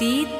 Titi